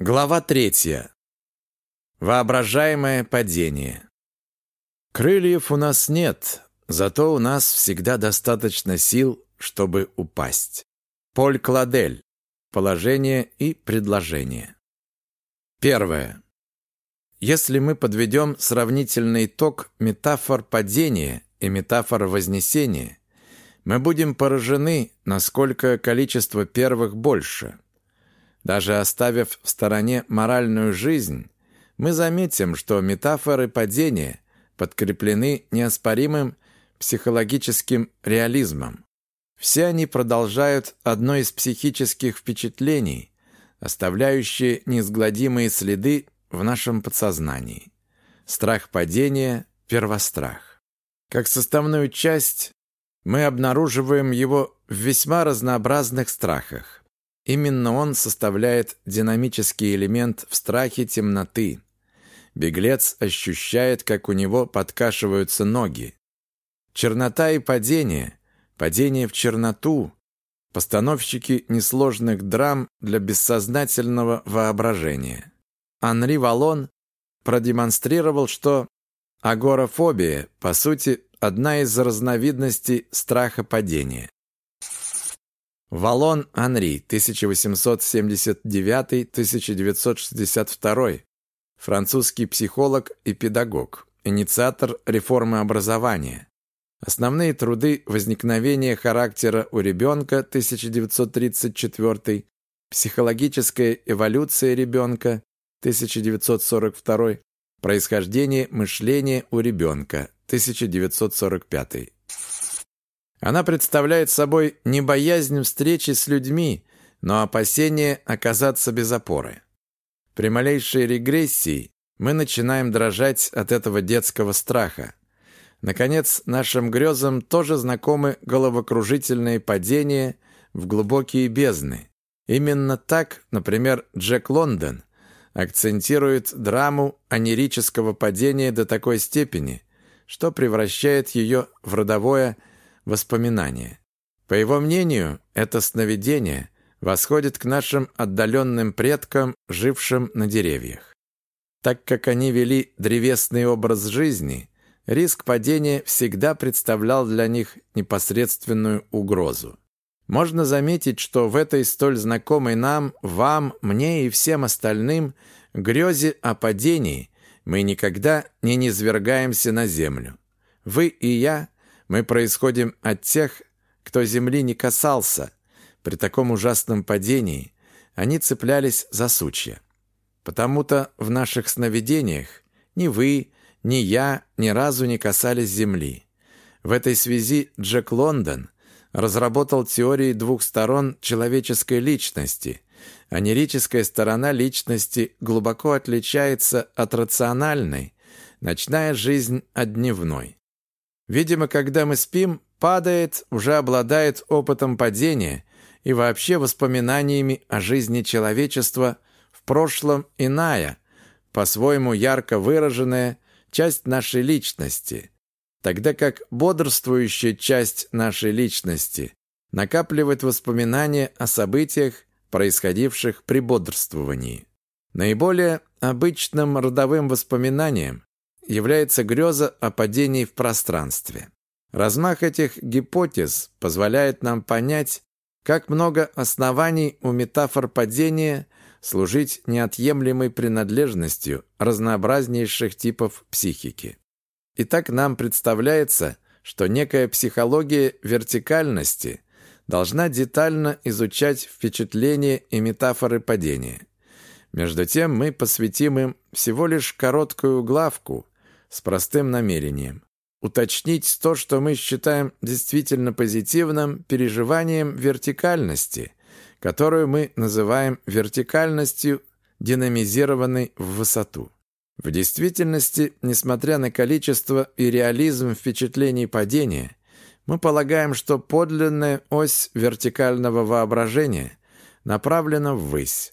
Глава третья. Воображаемое падение. Крыльев у нас нет, зато у нас всегда достаточно сил, чтобы упасть. Поль Кладель. Положение и предложение. Первое. Если мы подведем сравнительный итог метафор падения и метафор вознесения, мы будем поражены, насколько количество первых больше – даже оставив в стороне моральную жизнь, мы заметим, что метафоры падения подкреплены неоспоримым психологическим реализмом. Все они продолжают одно из психических впечатлений, оставляющие неизгладимые следы в нашем подсознании. Страх падения – первострах. Как составную часть мы обнаруживаем его в весьма разнообразных страхах. Именно он составляет динамический элемент в страхе темноты. Беглец ощущает, как у него подкашиваются ноги. Чернота и падение, падение в черноту, постановщики несложных драм для бессознательного воображения. Анри Валон продемонстрировал, что агорафобия, по сути, одна из разновидностей страха падения. Валон Анри, 1879-1962, французский психолог и педагог, инициатор реформы образования. Основные труды «Возникновение характера у ребенка» 1934, «Психологическая эволюция ребенка» 1942, «Происхождение мышления у ребенка» 1945. Она представляет собой не боязнь встречи с людьми, но опасение оказаться без опоры. При малейшей регрессии мы начинаем дрожать от этого детского страха. Наконец, нашим грезам тоже знакомы головокружительные падения в глубокие бездны. Именно так, например, Джек Лондон акцентирует драму анерического падения до такой степени, что превращает ее в родовое воспоминание. По его мнению, это сновидение восходит к нашим отдаленным предкам, жившим на деревьях. Так как они вели древесный образ жизни, риск падения всегда представлял для них непосредственную угрозу. Можно заметить, что в этой столь знакомой нам, вам, мне и всем остальным грезе о падении мы никогда не низвергаемся на землю. Вы и я мы происходим от тех, кто земли не касался. При таком ужасном падении они цеплялись за сучья. Потому-то в наших сновидениях ни вы, ни я ни разу не касались земли. В этой связи Джек Лондон разработал теории двух сторон человеческой личности. Анерическая сторона личности глубоко отличается от рациональной, ночная жизнь от дневной. Видимо, когда мы спим, падает, уже обладает опытом падения и вообще воспоминаниями о жизни человечества в прошлом иная, по-своему ярко выраженная часть нашей личности, тогда как бодрствующая часть нашей личности накапливает воспоминания о событиях, происходивших при бодрствовании. Наиболее обычным родовым воспоминанием является греза о падении в пространстве. Размах этих гипотез позволяет нам понять, как много оснований у метафор падения служить неотъемлемой принадлежностью разнообразнейших типов психики. Итак, нам представляется, что некая психология вертикальности должна детально изучать впечатления и метафоры падения. Между тем мы посвятим им всего лишь короткую главку, с простым намерением. Уточнить то, что мы считаем действительно позитивным переживанием вертикальности, которую мы называем вертикальностью, динамизированной в высоту. В действительности, несмотря на количество и реализм впечатлений падения, мы полагаем, что подлинная ось вертикального воображения направлена ввысь.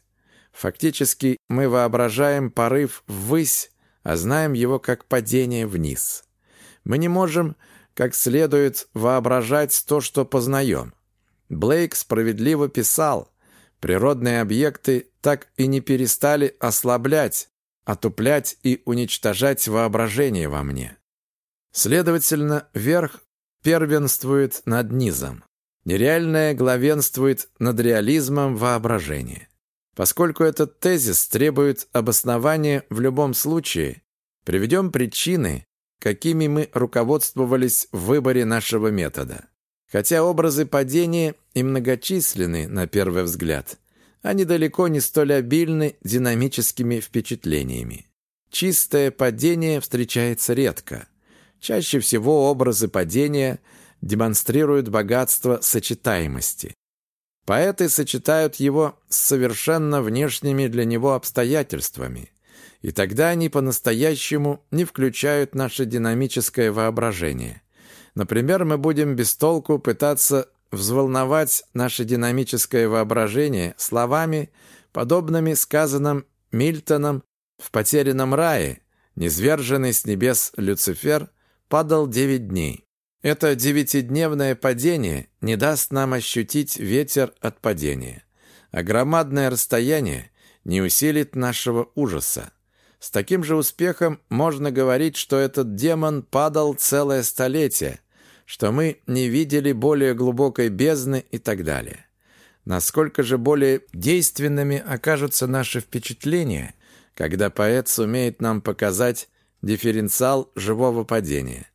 Фактически мы воображаем порыв ввысь а знаем его как падение вниз. Мы не можем как следует воображать то, что познаем. Блейк справедливо писал, Природные объекты так и не перестали ослаблять, отуплять и уничтожать воображение во мне. Следовательно, верх первенствует над низом. Нереальное главенствует над реализмом воображения. Поскольку этот тезис требует обоснования в любом случае, приведем причины, какими мы руководствовались в выборе нашего метода. Хотя образы падения и многочисленны на первый взгляд, они далеко не столь обильны динамическими впечатлениями. Чистое падение встречается редко. Чаще всего образы падения демонстрируют богатство сочетаемости. Поэты сочетают его с совершенно внешними для него обстоятельствами, и тогда они по-настоящему не включают наше динамическое воображение. Например, мы будем без толку пытаться взволновать наше динамическое воображение словами, подобными сказанным Мильтоном в «Потерянном рае», низверженный с небес Люцифер падал девять дней. Это девятидневное падение не даст нам ощутить ветер от падения, а громадное расстояние не усилит нашего ужаса. С таким же успехом можно говорить, что этот демон падал целое столетие, что мы не видели более глубокой бездны и так далее. Насколько же более действенными окажутся наши впечатления, когда поэт сумеет нам показать дифференциал живого падения,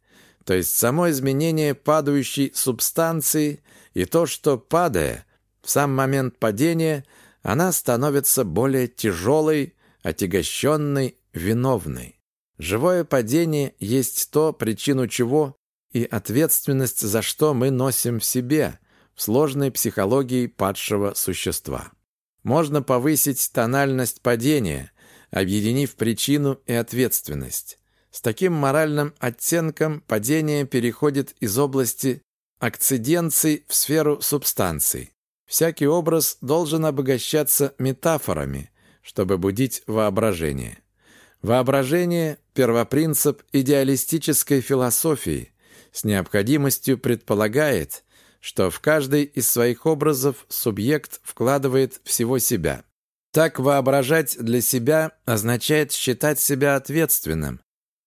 то есть само изменение падающей субстанции и то, что, падая, в сам момент падения она становится более тяжелой, отягощенной, виновной. Живое падение есть то, причину чего и ответственность за что мы носим в себе, в сложной психологии падшего существа. Можно повысить тональность падения, объединив причину и ответственность. С таким моральным оттенком падение переходит из области акциденций в сферу субстанций. Всякий образ должен обогащаться метафорами, чтобы будить воображение. Воображение – первопринцип идеалистической философии, с необходимостью предполагает, что в каждый из своих образов субъект вкладывает всего себя. Так воображать для себя означает считать себя ответственным,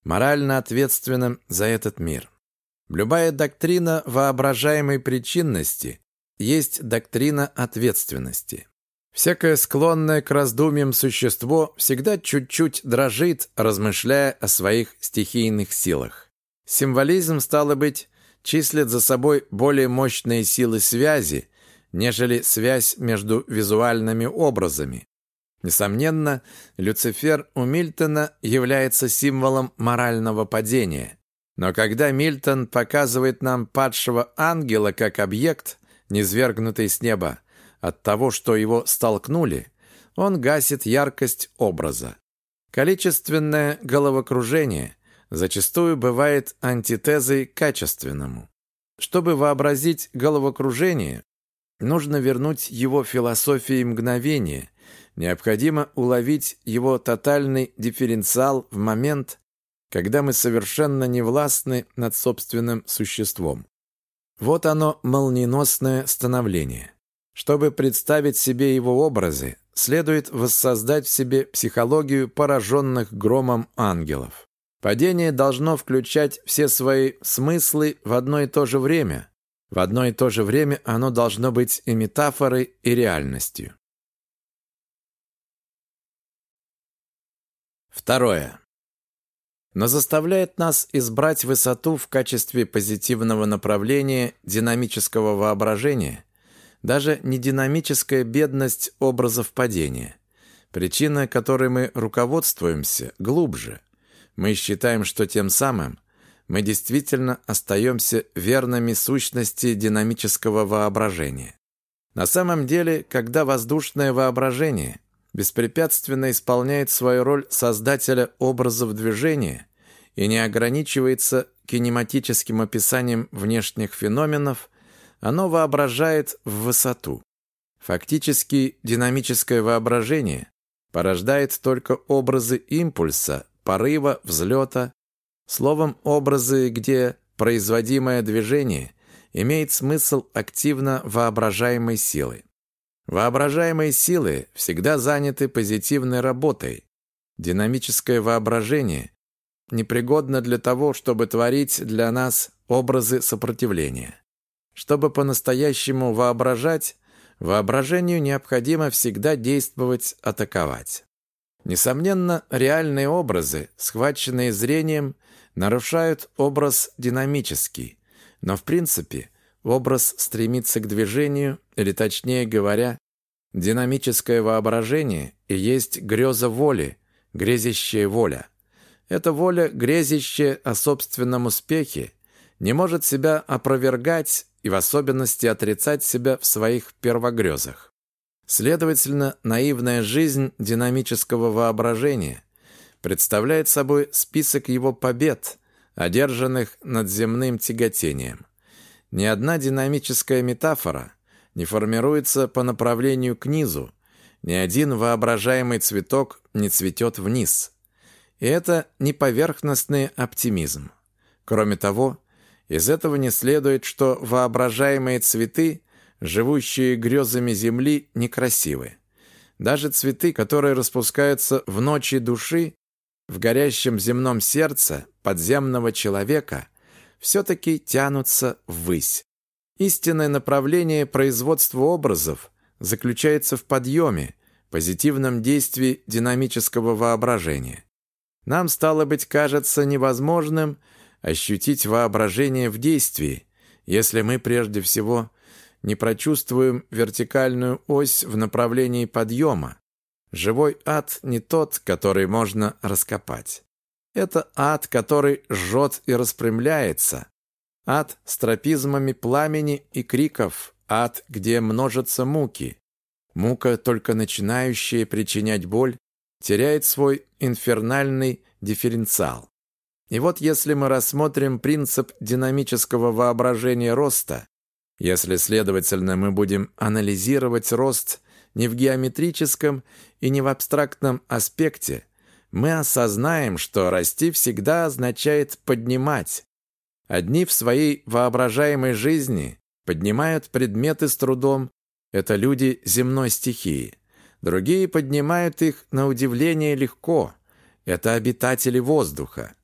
морально ответственным за этот мир. Любая доктрина воображаемой причинности есть доктрина ответственности. Всякое склонное к раздумьям существо всегда чуть-чуть дрожит, размышляя о своих стихийных силах. Символизм, стало быть, числит за собой более мощные силы связи, нежели связь между визуальными образами. Несомненно, Люцифер у Мильтона является символом морального падения. Но когда Мильтон показывает нам падшего ангела как объект, низвергнутый с неба, от того, что его столкнули, он гасит яркость образа. Количественное головокружение зачастую бывает антитезой качественному. Чтобы вообразить головокружение, нужно вернуть его философии мгновения, необходимо уловить его тотальный дифференциал в момент, когда мы совершенно не властны над собственным существом. Вот оно, молниеносное становление. Чтобы представить себе его образы, следует воссоздать в себе психологию пораженных громом ангелов. Падение должно включать все свои смыслы в одно и то же время. В одно и то же время оно должно быть и метафорой, и реальностью. Второе. Но заставляет нас избрать высоту в качестве позитивного направления динамического воображения даже не динамическая бедность образов падения. Причина, которой мы руководствуемся, глубже – мы считаем, что тем самым мы действительно остаемся верными сущности динамического воображения. На самом деле, когда воздушное воображение беспрепятственно исполняет свою роль создателя образов движения и не ограничивается кинематическим описанием внешних феноменов, оно воображает в высоту. Фактически динамическое воображение порождает только образы импульса, порыва, взлета, словом, образы, где производимое движение имеет смысл активно воображаемой силы. Воображаемые силы всегда заняты позитивной работой. Динамическое воображение непригодно для того, чтобы творить для нас образы сопротивления. Чтобы по-настоящему воображать, воображению необходимо всегда действовать, атаковать. Несомненно, реальные образы, схваченные зрением, нарушают образ динамический, но в принципе образ стремится к движению, или точнее говоря, динамическое воображение и есть греза воли, грезящая воля. Эта воля, грезящая о собственном успехе, не может себя опровергать и в особенности отрицать себя в своих первогрезах. Следовательно, наивная жизнь динамического воображения представляет собой список его побед, одержанных над земным тяготением. Ни одна динамическая метафора не формируется по направлению к низу, ни один воображаемый цветок не цветет вниз. И это не поверхностный оптимизм. Кроме того, из этого не следует, что воображаемые цветы, живущие грезами земли, некрасивы. Даже цветы, которые распускаются в ночи души, в горящем земном сердце подземного человека, все-таки тянутся ввысь. Истинное направление производства образов заключается в подъеме, позитивном действии динамического воображения. Нам, стало быть, кажется невозможным ощутить воображение в действии, если мы прежде всего не прочувствуем вертикальную ось в направлении подъема. Живой ад не тот, который можно раскопать. Это ад, который жжет и распрямляется. Ад с тропизмами пламени и криков. Ад, где множатся муки. Мука, только начинающая причинять боль, теряет свой инфернальный дифференциал. И вот если мы рассмотрим принцип динамического воображения роста, если, следовательно, мы будем анализировать рост не в геометрическом и не в абстрактном аспекте, мы осознаем, что расти всегда означает поднимать. Одни в своей воображаемой жизни поднимают предметы с трудом, это люди земной стихии. Другие поднимают их на удивление легко, это обитатели воздуха.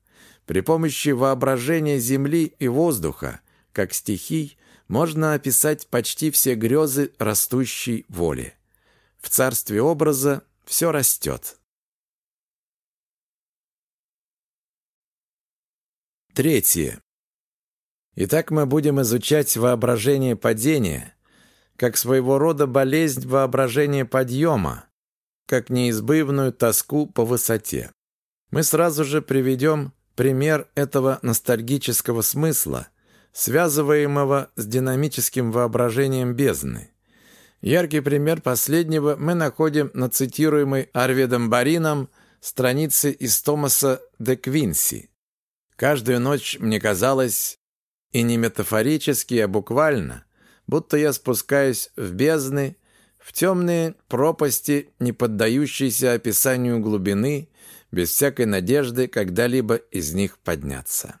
При помощи воображения земли и воздуха, как стихий, можно описать почти все грезы растущей воли. В царстве образа все растет. Третье. Итак, мы будем изучать воображение падения, как своего рода болезнь воображения подъема, как неизбывную тоску по высоте. Мы сразу же приведем пример этого ностальгического смысла, связываемого с динамическим воображением бездны. Яркий пример последнего мы находим на цитируемой Арведом Барином странице из Томаса де Квинси. Каждую ночь мне казалось, и не метафорически, а буквально, будто я спускаюсь в бездны, в темные пропасти, не поддающиеся описанию глубины, без всякой надежды когда-либо из них подняться.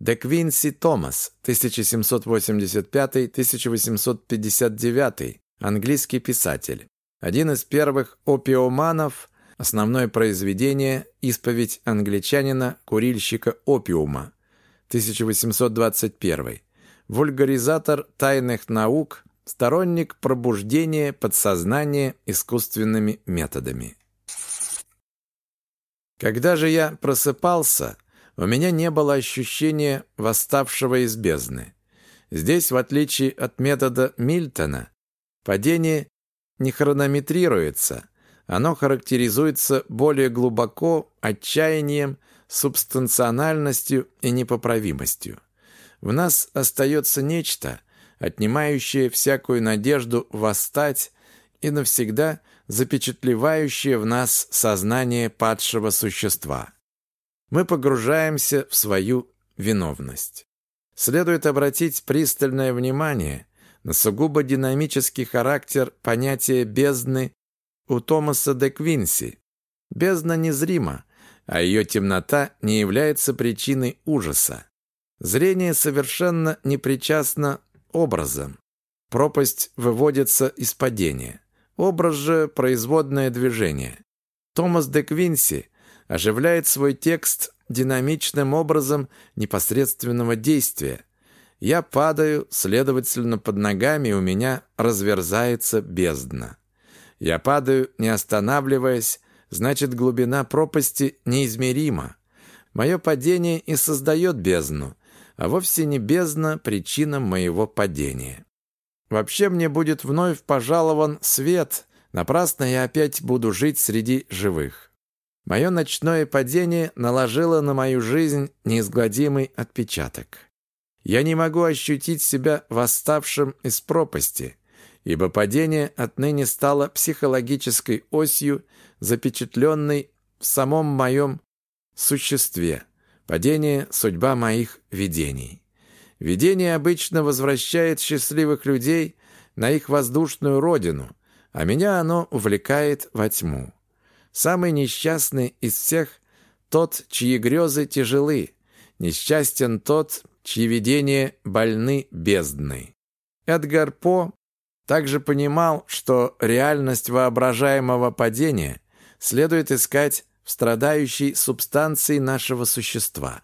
Де Квинси Томас, 1785-1859, английский писатель. Один из первых опиоманов, Основное произведение «Исповедь англичанина, курильщика опиума», 1821. Вульгаризатор тайных наук, сторонник пробуждения подсознания искусственными методами. Когда же я просыпался, у меня не было ощущения восставшего из бездны. Здесь, в отличие от метода Мильтона, падение не хронометрируется, оно характеризуется более глубоко отчаянием, субстанциональностью и непоправимостью. В нас остается нечто, отнимающее всякую надежду восстать и навсегда запечатлевающее в нас сознание падшего существа. Мы погружаемся в свою виновность. Следует обратить пристальное внимание на сугубо динамический характер понятия бездны у Томаса де Квинси. Бездна незрима, а ее темнота не является причиной ужаса. Зрение совершенно не причастно образам. пропасть выводится из падения. Образ же – производное движение. Томас де Квинси оживляет свой текст динамичным образом непосредственного действия. Я падаю, следовательно, под ногами у меня разверзается бездна. Я падаю, не останавливаясь, значит, глубина пропасти неизмерима. Мое падение и создает бездну, а вовсе не бездна причина моего падения. Вообще мне будет вновь пожалован свет, напрасно я опять буду жить среди живых. Мое ночное падение наложило на мою жизнь неизгладимый отпечаток. Я не могу ощутить себя восставшим из пропасти, ибо падение отныне стало психологической осью, запечатленной в самом моем существе. Падение – судьба моих видений. Видение обычно возвращает счастливых людей на их воздушную родину, а меня оно увлекает во тьму. Самый несчастный из всех – тот, чьи грезы тяжелы, несчастен тот, чьи видения больны бездной. Эдгар По также понимал, что реальность воображаемого падения следует искать в страдающей субстанции нашего существа.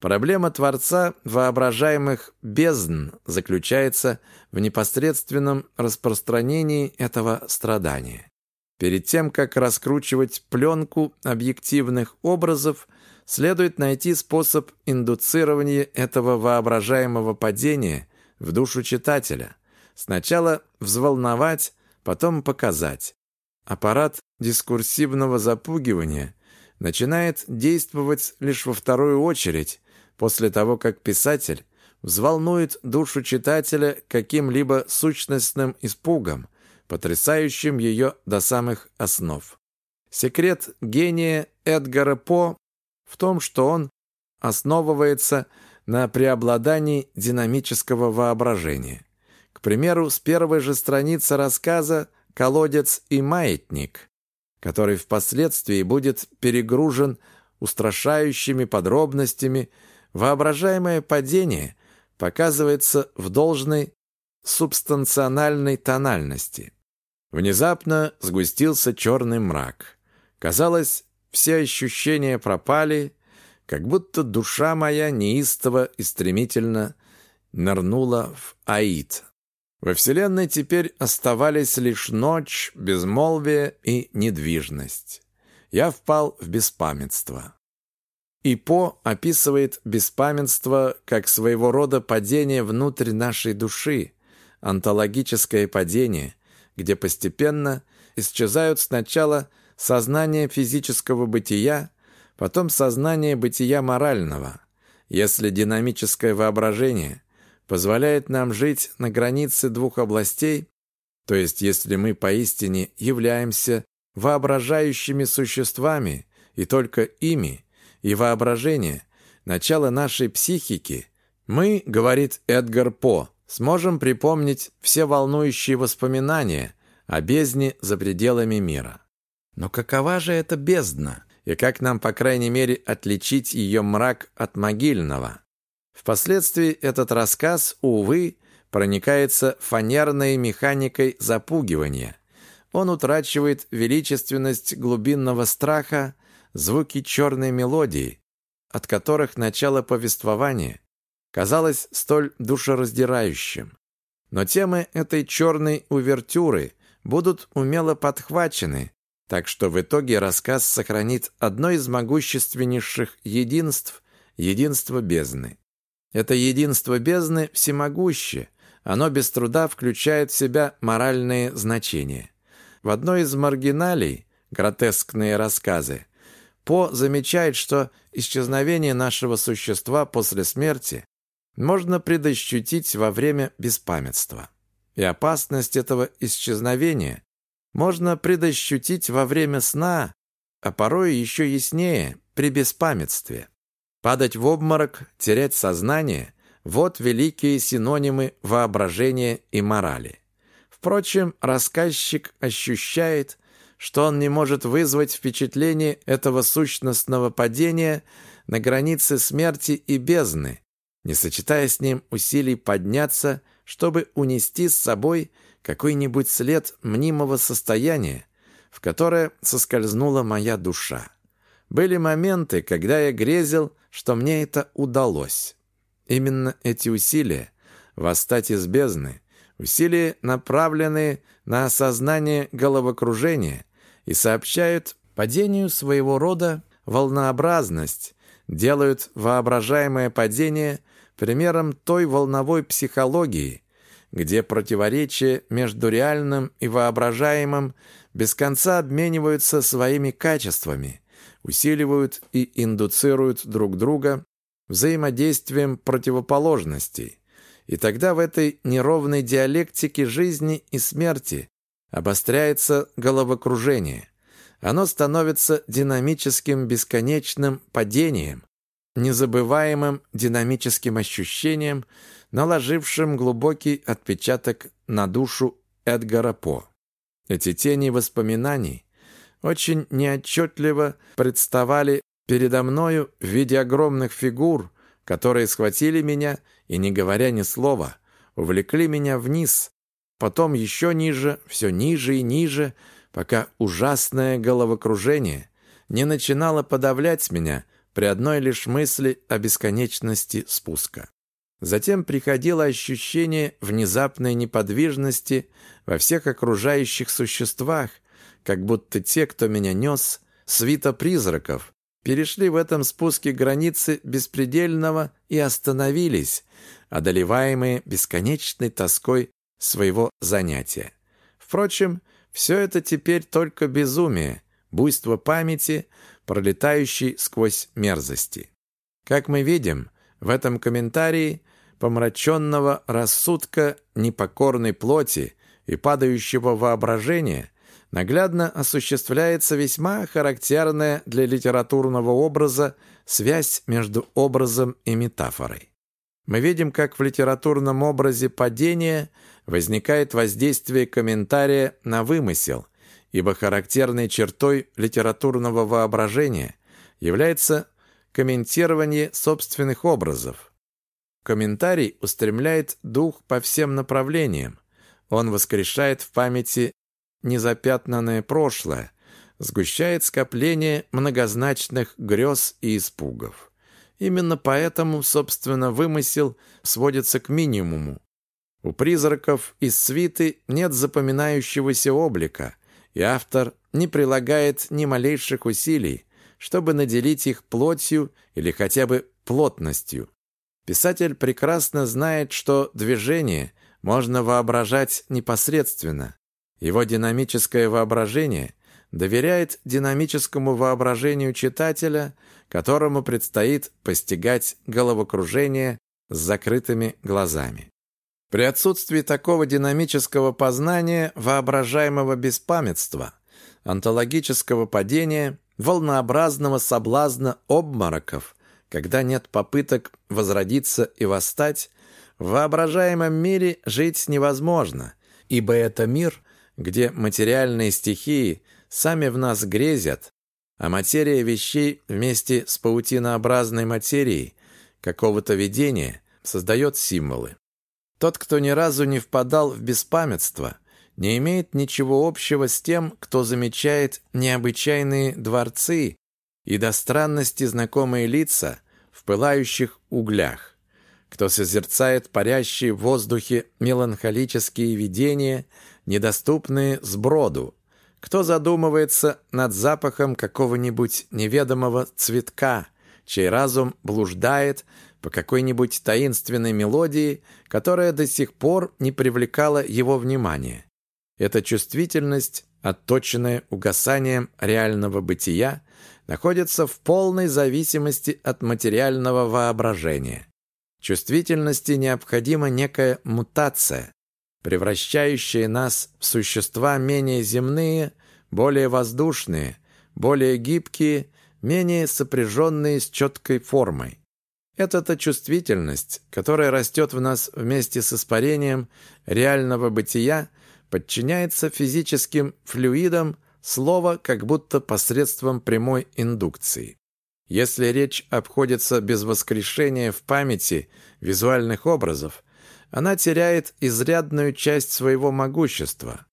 Проблема Творца воображаемых бездн заключается в непосредственном распространении этого страдания. Перед тем, как раскручивать пленку объективных образов, следует найти способ индуцирования этого воображаемого падения в душу читателя. Сначала взволновать, потом показать. Аппарат дискурсивного запугивания начинает действовать лишь во вторую очередь, после того, как писатель взволнует душу читателя каким-либо сущностным испугом, потрясающим ее до самых основ. Секрет гения Эдгара По в том, что он основывается на преобладании динамического воображения. К примеру, с первой же страницы рассказа «Колодец и маятник», который впоследствии будет перегружен устрашающими подробностями, воображаемое падение показывается в должной субстанциональной тональности. Внезапно сгустился черный мрак. Казалось, все ощущения пропали, как будто душа моя неистово и стремительно нырнула в Аид. Во Вселенной теперь оставались лишь ночь, безмолвие и недвижность. Я впал в беспамятство. И По описывает беспамятство как своего рода падение внутрь нашей души, онтологическое падение, где постепенно исчезают сначала сознание физического бытия, потом сознание бытия морального. Если динамическое воображение позволяет нам жить на границе двух областей, то есть если мы поистине являемся воображающими существами и только ими, и воображение – начало нашей психики, мы, говорит Эдгар По, сможем припомнить все волнующие воспоминания о бездне за пределами мира. Но какова же эта бездна? И как нам, по крайней мере, отличить ее мрак от могильного? Впоследствии этот рассказ, увы, проникается фанерной механикой запугивания. Он утрачивает величественность глубинного страха, звуки черной мелодии, от которых начало повествования казалось столь душераздирающим. Но темы этой черной увертюры будут умело подхвачены, так что в итоге рассказ сохранит одно из могущественнейших единств – единство бездны. Это единство бездны всемогуще, оно без труда включает в себя моральные значения. В одной из маргиналей «Гротескные рассказы» По замечает, что исчезновение нашего существа после смерти можно предощутить во время беспамятства. И опасность этого исчезновения можно предощутить во время сна, а порой еще яснее при беспамятстве. Падать в обморок, терять сознание – вот великие синонимы воображения и морали. Впрочем, рассказчик ощущает, что он не может вызвать впечатление этого сущностного падения на границе смерти и бездны, не сочетая с ним усилий подняться, чтобы унести с собой какой-нибудь след мнимого состояния, в которое соскользнула моя душа. Были моменты, когда я грезил, что мне это удалось. Именно эти усилия восстать из бездны, усилия, направленные на осознание головокружения и сообщают падению своего рода волнообразность, делают воображаемое падение примером той волновой психологии, где противоречия между реальным и воображаемым без конца обмениваются своими качествами, усиливают и индуцируют друг друга взаимодействием противоположностей. И тогда в этой неровной диалектике жизни и смерти обостряется головокружение. Оно становится динамическим бесконечным падением, незабываемым динамическим ощущением, наложившим глубокий отпечаток на душу Эдгара По. Эти тени воспоминаний очень неотчетливо представали передо мною в виде огромных фигур, которые схватили меня и, не говоря ни слова, увлекли меня вниз, потом еще ниже, все ниже и ниже, пока ужасное головокружение не начинало подавлять меня при одной лишь мысли о бесконечности спуска. Затем приходило ощущение внезапной неподвижности во всех окружающих существах, как будто те, кто меня нес, свита призраков, перешли в этом спуске границы беспредельного и остановились, одолеваемые бесконечной тоской своего занятия. Впрочем, все это теперь только безумие, буйство памяти, пролетающей сквозь мерзости. Как мы видим, в этом комментарии помраченного рассудка непокорной плоти и падающего воображения наглядно осуществляется весьма характерная для литературного образа связь между образом и метафорой. Мы видим, как в литературном образе падения возникает воздействие комментария на вымысел, ибо характерной чертой литературного воображения является комментирование собственных образов. Комментарий устремляет дух по всем направлениям. Он воскрешает в памяти незапятнанное прошлое, сгущает скопление многозначных грез и испугов. Именно поэтому, собственно, вымысел сводится к минимуму. У призраков из свиты нет запоминающегося облика, и автор не прилагает ни малейших усилий, чтобы наделить их плотью или хотя бы плотностью. Писатель прекрасно знает, что движение можно воображать непосредственно. Его динамическое воображение доверяет динамическому воображению читателя, которому предстоит постигать головокружение с закрытыми глазами. При отсутствии такого динамического познания воображаемого беспамятства, онтологического падения, волнообразного соблазна обмороков, когда нет попыток возродиться и восстать, в воображаемом мире жить невозможно, ибо это мир, где материальные стихии сами в нас грезят, а материя вещей вместе с паутинообразной материей какого-то видения создает символы. Тот, кто ни разу не впадал в беспамятство, не имеет ничего общего с тем, кто замечает необычайные дворцы и до странности знакомые лица в пылающих углях кто созерцает парящие в воздухе меланхолические видения, недоступные сброду, кто задумывается над запахом какого-нибудь неведомого цветка, чей разум блуждает по какой-нибудь таинственной мелодии, которая до сих пор не привлекала его внимания. Эта чувствительность, отточенная угасанием реального бытия, находится в полной зависимости от материального воображения. Чувствительности необходима некая мутация, превращающая нас в существа менее земные, более воздушные, более гибкие, менее сопряженные с четкой формой. Это та чувствительность, которая растет в нас вместе с испарением реального бытия, подчиняется физическим флюидам слова как будто посредством прямой индукции. Если речь обходится без воскрешения в памяти визуальных образов, она теряет изрядную часть своего могущества.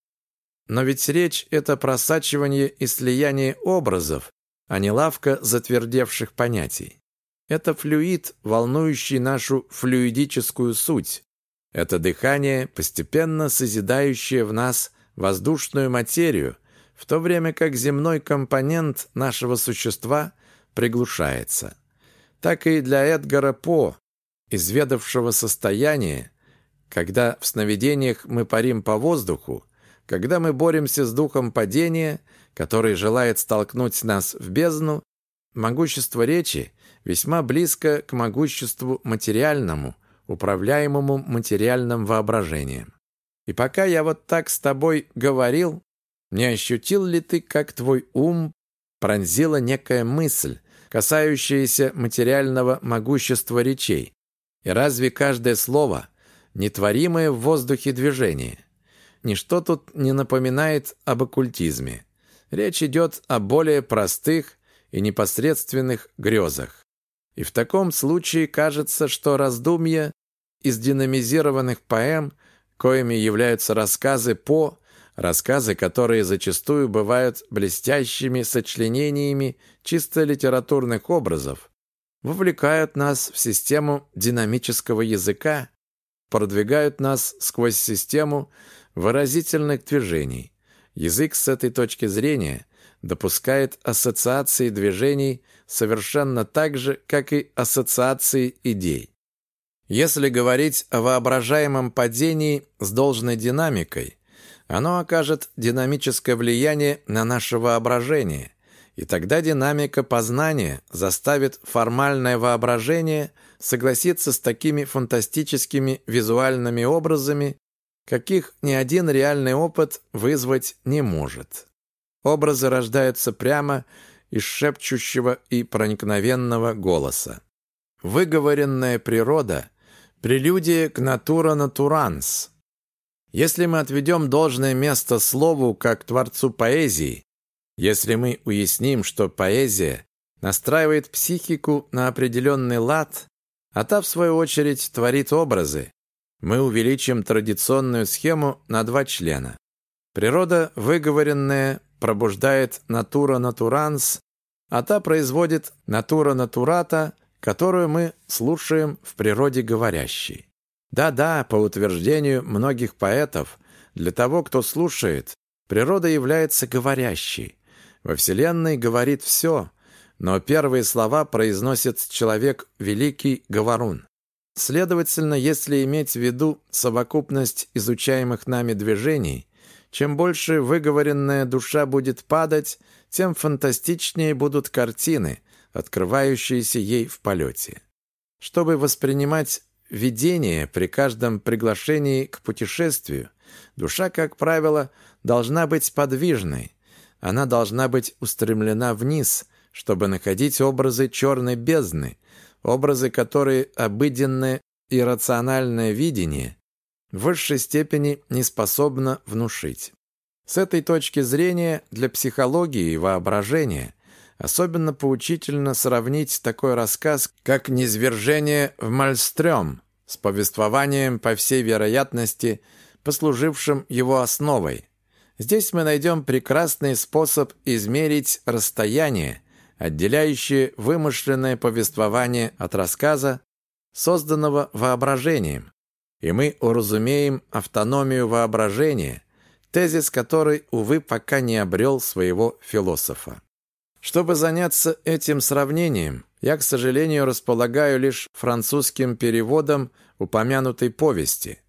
Но ведь речь – это просачивание и слияние образов, а не лавка затвердевших понятий. Это флюид, волнующий нашу флюидическую суть. Это дыхание, постепенно созидающее в нас воздушную материю, в то время как земной компонент нашего существа приглушается. Так и для Эдгара По, изведавшего состояние, когда в сновидениях мы парим по воздуху, когда мы боремся с духом падения, который желает столкнуть нас в бездну, могущество речи весьма близко к могуществу материальному, управляемому материальным воображением. И пока я вот так с тобой говорил, не ощутил ли ты, как твой ум пронзила некая мысль, касающаяся материального могущества речей? И разве каждое слово – нетворимое в воздухе движение? Ничто тут не напоминает об оккультизме. Речь идет о более простых и непосредственных грезах. И в таком случае кажется, что раздумья из динамизированных поэм, коими являются рассказы по, рассказы, которые зачастую бывают блестящими сочленениями чисто литературных образов, вовлекают нас в систему динамического языка, продвигают нас сквозь систему выразительных движений. Язык с этой точки зрения допускает ассоциации движений совершенно так же, как и ассоциации идей. Если говорить о воображаемом падении с должной динамикой, оно окажет динамическое влияние на наше воображение, и тогда динамика познания заставит формальное воображение согласиться с такими фантастическими визуальными образами, каких ни один реальный опыт вызвать не может. Образы рождаются прямо из шепчущего и проникновенного голоса. Выговоренная природа – прелюдия к натура натуранс. Если мы отведем должное место слову как творцу поэзии, если мы уясним, что поэзия настраивает психику на определенный лад, а та, в свою очередь, творит образы, мы увеличим традиционную схему на два члена. Природа, выговоренная, пробуждает натура натуранс, а та производит натура натурата, которую мы слушаем в природе говорящей. Да-да, по утверждению многих поэтов, для того, кто слушает, природа является говорящей. Во Вселенной говорит все, но первые слова произносит человек великий говорун. Следовательно, если иметь в виду совокупность изучаемых нами движений, чем больше выговоренная душа будет падать, тем фантастичнее будут картины, открывающиеся ей в полете. Чтобы воспринимать видение при каждом приглашении к путешествию, душа, как правило, должна быть подвижной. Она должна быть устремлена вниз, чтобы находить образы черной бездны, образы, которые обыденное и рациональное видение в высшей степени не способна внушить. С этой точки зрения для психологии и воображения особенно поучительно сравнить такой рассказ, как «Низвержение в Мальстрём» с повествованием, по всей вероятности, послужившим его основой. Здесь мы найдем прекрасный способ измерить расстояние, отделяющее вымышленное повествование от рассказа, созданного воображением, и мы уразумеем автономию воображения, тезис который, увы, пока не обрел своего философа. Чтобы заняться этим сравнением, я, к сожалению, располагаю лишь французским переводом упомянутой повести.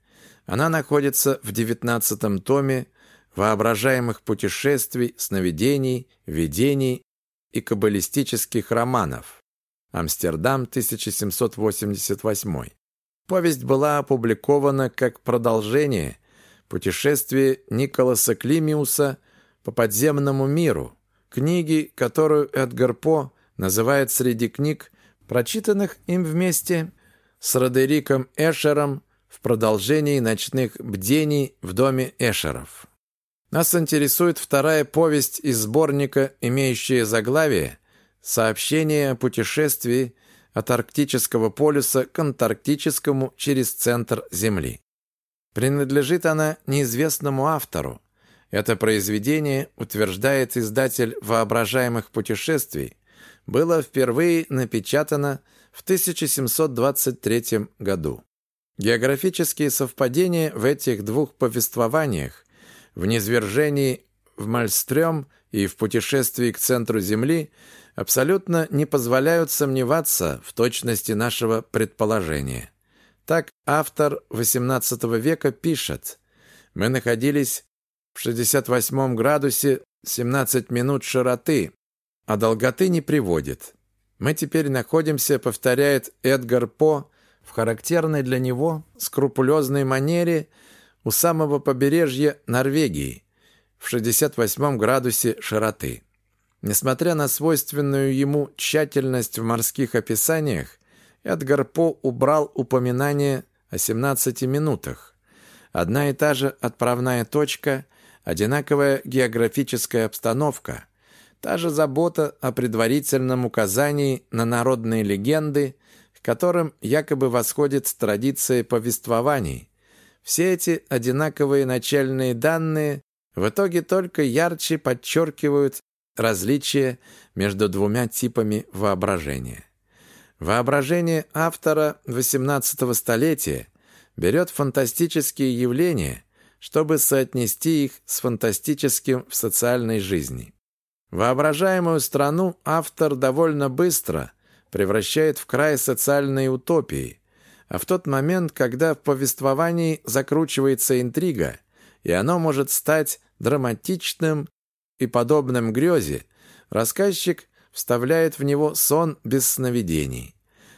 Она находится в девятнадцатом томе воображаемых путешествий, сновидений, видений и каббалистических романов. Амстердам, 1788. Повесть была опубликована как продолжение путешествия Николаса Климиуса по подземному миру, книги, которую Эдгар По называет среди книг, прочитанных им вместе с Родериком Эшером в продолжении ночных бдений в доме Эшеров. Нас интересует вторая повесть из сборника, имеющая заглавие «Сообщение о путешествии», от арктического полюса к антарктическому через центр Земли. Принадлежит она неизвестному автору. Это произведение, утверждает издатель воображаемых путешествий, было впервые напечатано в 1723 году. Географические совпадения в этих двух повествованиях, в низвержении в Мальстрём и в путешествии к центру Земли, абсолютно не позволяют сомневаться в точности нашего предположения. Так автор XVIII века пишет «Мы находились в 68 градусе 17 минут широты, а долготы не приводит. Мы теперь находимся, повторяет Эдгар По, в характерной для него скрупулезной манере у самого побережья Норвегии, в 68 градусе широты. Несмотря на свойственную ему тщательность в морских описаниях, Эдгар По убрал упоминание о 17 минутах. Одна и та же отправная точка, одинаковая географическая обстановка – Та же забота о предварительном указании на народные легенды, к которым якобы восходит традиция повествований. Все эти одинаковые начальные данные в итоге только ярче подчеркивают различия между двумя типами воображения. Воображение автора XVIII столетия берет фантастические явления, чтобы соотнести их с фантастическим в социальной жизни. Воображаемую страну автор довольно быстро превращает в край социальной утопии, а в тот момент, когда в повествовании закручивается интрига, и оно может стать драматичным и подобным грезе, рассказчик вставляет в него сон без сновидений.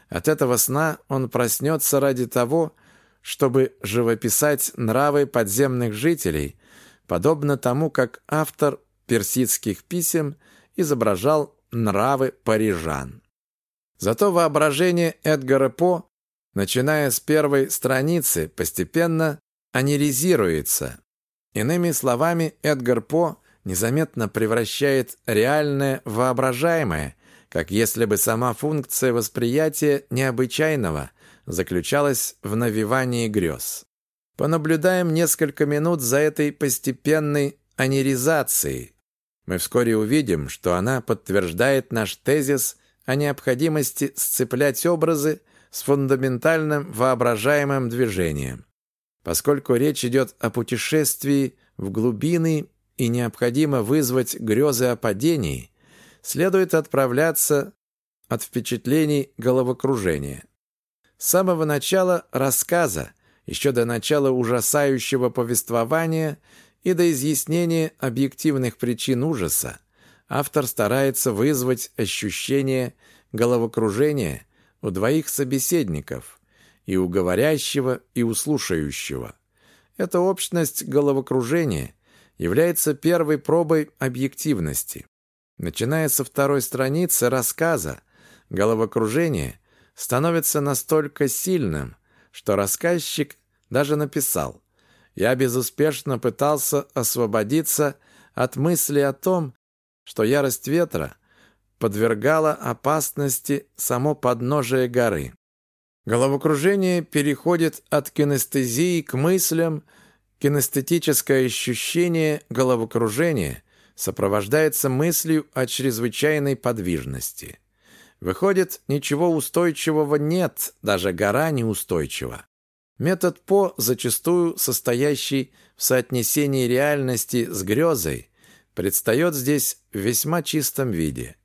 От этого сна он проснется ради того, чтобы живописать нравы подземных жителей, подобно тому, как автор персидских писем изображал нравы парижан. Зато воображение Эдгара По, начиная с первой страницы, постепенно анеризируется. Иными словами, Эдгар По незаметно превращает реальное в воображаемое, как если бы сама функция восприятия необычайного заключалась в навивании грез. Понаблюдаем несколько минут за этой постепенной анеризацией, мы вскоре увидим, что она подтверждает наш тезис о необходимости сцеплять образы с фундаментальным воображаемым движением. Поскольку речь идет о путешествии в глубины и необходимо вызвать грезы о падении, следует отправляться от впечатлений головокружения. С самого начала рассказа, еще до начала ужасающего повествования, и до изъяснения объективных причин ужаса автор старается вызвать ощущение головокружения у двоих собеседников, и у говорящего, и у слушающего. Эта общность головокружения является первой пробой объективности. Начиная со второй страницы рассказа, головокружение становится настолько сильным, что рассказчик даже написал я безуспешно пытался освободиться от мысли о том, что ярость ветра подвергала опасности само подножие горы. Головокружение переходит от кинестезии к мыслям, кинестетическое ощущение головокружения сопровождается мыслью о чрезвычайной подвижности. Выходит, ничего устойчивого нет, даже гора неустойчива. Метод По, зачастую состоящий в соотнесении реальности с грезой, предстает здесь в весьма чистом виде.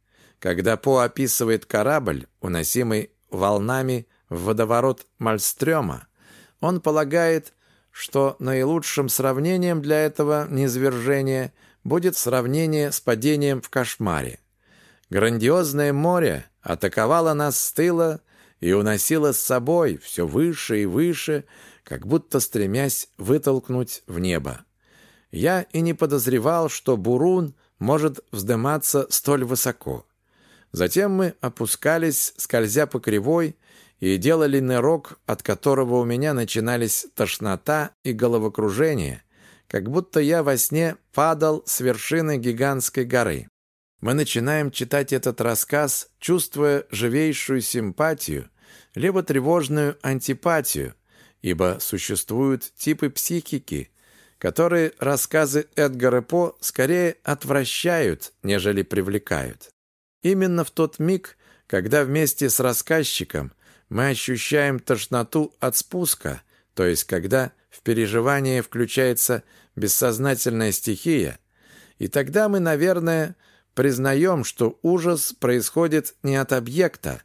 Когда По описывает корабль, уносимый волнами в водоворот Мальстрёма, он полагает, что наилучшим сравнением для этого низвержения будет сравнение с падением в кошмаре. Грандиозное море атаковало нас с тыла, и уносила с собой все выше и выше, как будто стремясь вытолкнуть в небо. Я и не подозревал, что бурун может вздыматься столь высоко. Затем мы опускались, скользя по кривой, и делали нырок, от которого у меня начинались тошнота и головокружение, как будто я во сне падал с вершины гигантской горы. мы начинаем читать этот рассказ, чувствуя живейшую симпатию, либо тревожную антипатию, ибо существуют типы психики, которые рассказы Эдгара По скорее отвращают, нежели привлекают. Именно в тот миг, когда вместе с рассказчиком мы ощущаем тошноту от спуска, то есть когда в переживание включается бессознательная стихия, и тогда мы, наверное, признаем, что ужас происходит не от объекта,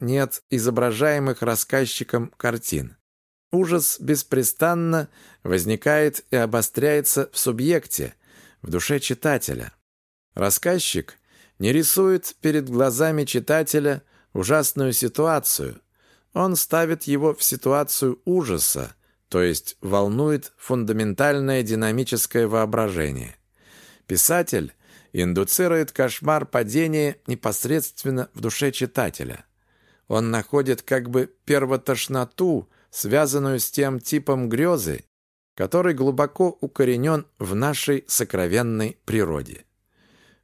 не от изображаемых рассказчиком картин. Ужас беспрестанно возникает и обостряется в субъекте, в душе читателя. Рассказчик не рисует перед глазами читателя ужасную ситуацию. Он ставит его в ситуацию ужаса, то есть волнует фундаментальное динамическое воображение. Писатель индуцирует кошмар падения непосредственно в душе читателя. Он находит как бы первотошноту, связанную с тем типом грезы, который глубоко укоренен в нашей сокровенной природе.